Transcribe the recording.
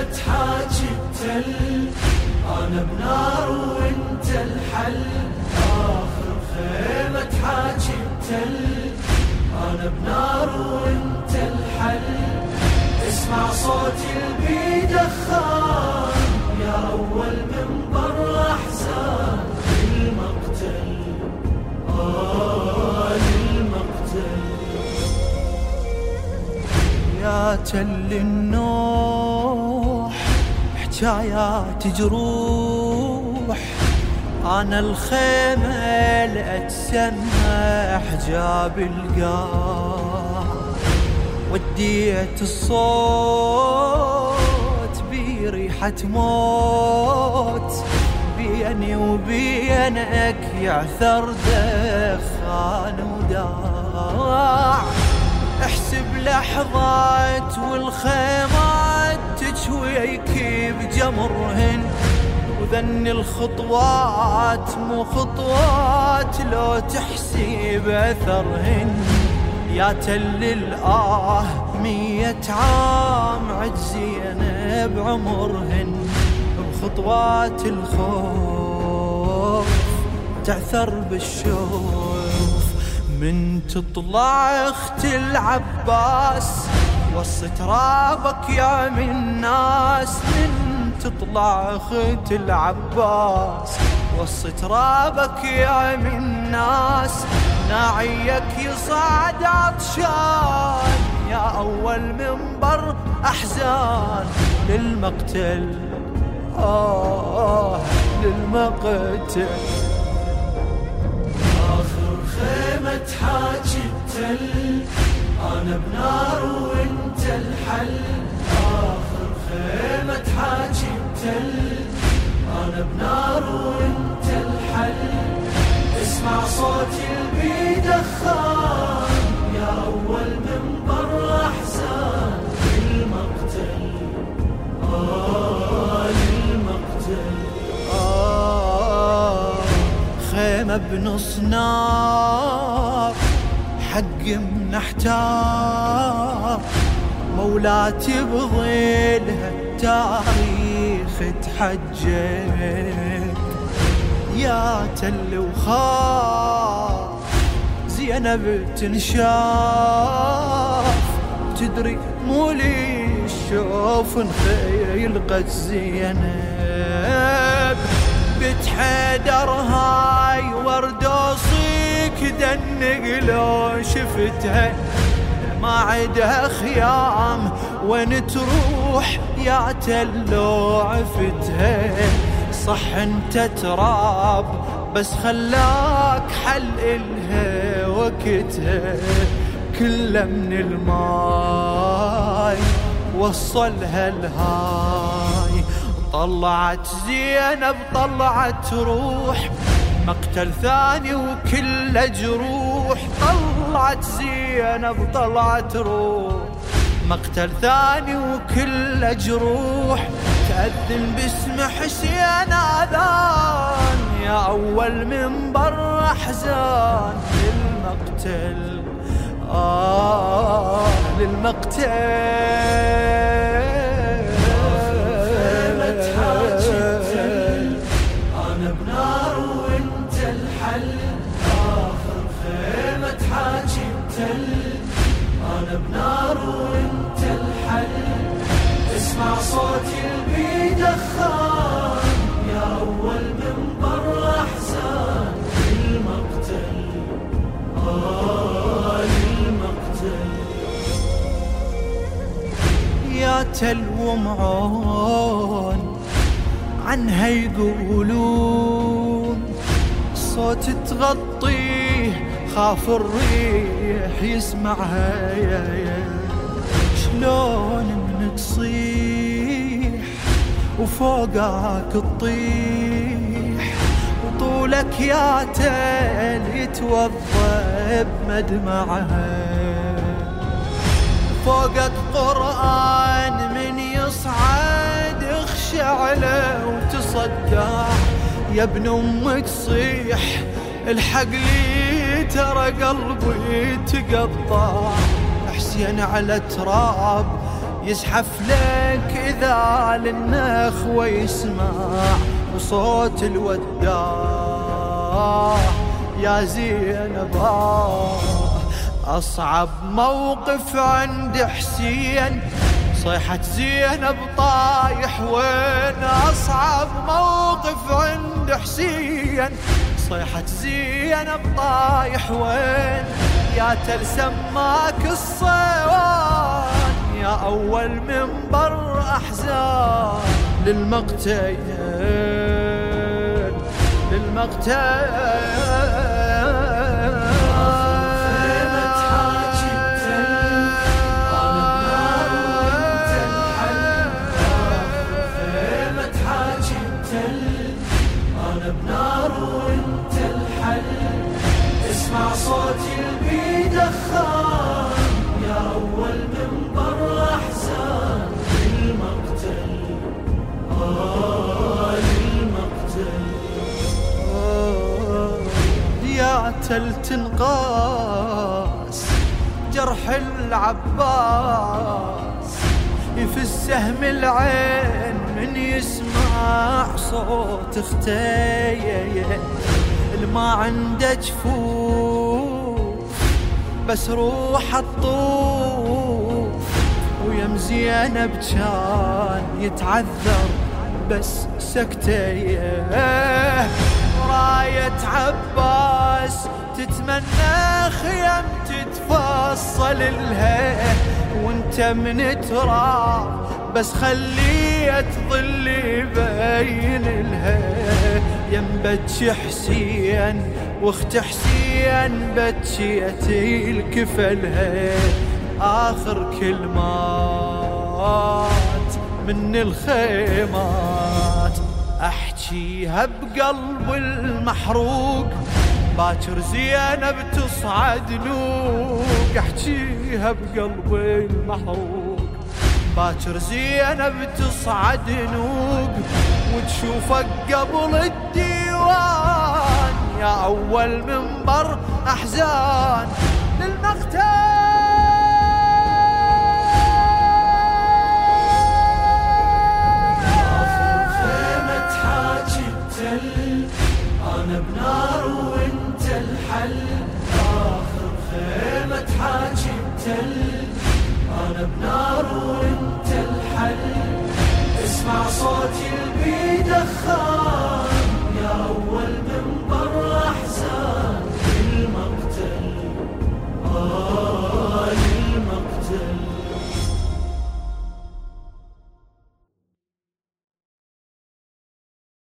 بدت التل أنا بنار وإنت الحل. آخر خيمة حاجبتل أنا بنار وإنت الحل. اسمع صوت البيدخان يا أول منبر احزان المقتل آه المقتل يا تل النور. حكايات جروح أنا الخيمة لأتسمى حجاب القاع وديت الصوت بريحة موت. بيني وبينك يعثر دخان وداع. احسب لحظات والخيمات تشويك بجمرهن وذن الخطوات مو خطوات لو تحسب أثرهن. يا تل الآه مية عام عجزين بعمرهن. بخطوات الخوف تعثر بالشوف. من تطلع اخت العباس وسط رابك يا من ناس من تطلع اخت العباس. وسط رابك يا من ناس ناعيك يصعد عطشان يا أول منبر أحزان للمقتل آه للمقتل. آخر خيمة حاجي التل أنا بنار الحل آخر خيمة حاجي التل أنا بنار وانت الحل اسمع صوت البيد خان يا أول منبر أحزان للمقتل آه للمقتل آه خيمة بنص نار حق منحتار مولاتي بظلها التاريخ تحجب يا تل وخاف زينب تنشاف. تدري مو لي الشوف نخيل قد زينب. بنت حيدر هاي وردوصيك دنق لو شفتها. ما عدها خيام وين تروح يا تلو عفتها. صح انت تراب بس خلاك حل إلها وقتها. كله من الماي وصلها الهاي. طلعت زينب طلعت روح مقتل ثاني وكله جروح. طلعت زينب طلعت روح. مقتل ثاني وكله جروح. تأذن باسم حسين آذان. يا أول منبر أحزان للمقتل آه خيمة يا تلو معون عنها يقولون صوت تغطيه خاف الريح يسمعها. شلون من تصيح وفوقك تطيح وطولك يا تل يتوضى بمدمعها فوقك قرآن من يصعد اخشع له وتصدع يا ابن أمك صيح الحق لي ترى قلبي تقطع. حسين على تراب يزحف لك إذا للنخوة يسمع وصوت الوداع يا زينب آه أصعب موقف عند حسين. صيحة زينب طايح وين أصعب موقف عند حسين؟ صيحة زينب طايح وين؟ يا تل سماك الصيوان يا أول منبر أحزان. للمقتين للمقتين. قاتل تنقاس جرح العباس في السهم العين من يسمع صوت أختي الما عنده جفوف بس روح الطوف ويم زينب كان يتعذر بس سكتية راية عباس. تتمنى خيم تتفصل لها وانت من تراب. بس خليه تظل يبين لها ينبتش حسين واخت حسين بتشيتي الكفلها آخر كلمات من الخيمات. أحكيها بقلب المحروق. باكر زينب تصعد نوق احكيها بقلب المحروق باكر زينب تصعد نوق وتشوفك قبل الديوان. يا أول منبر أحزان للمقتل. أنا بنار وأنت الحل. اسمع صوتي البيد خان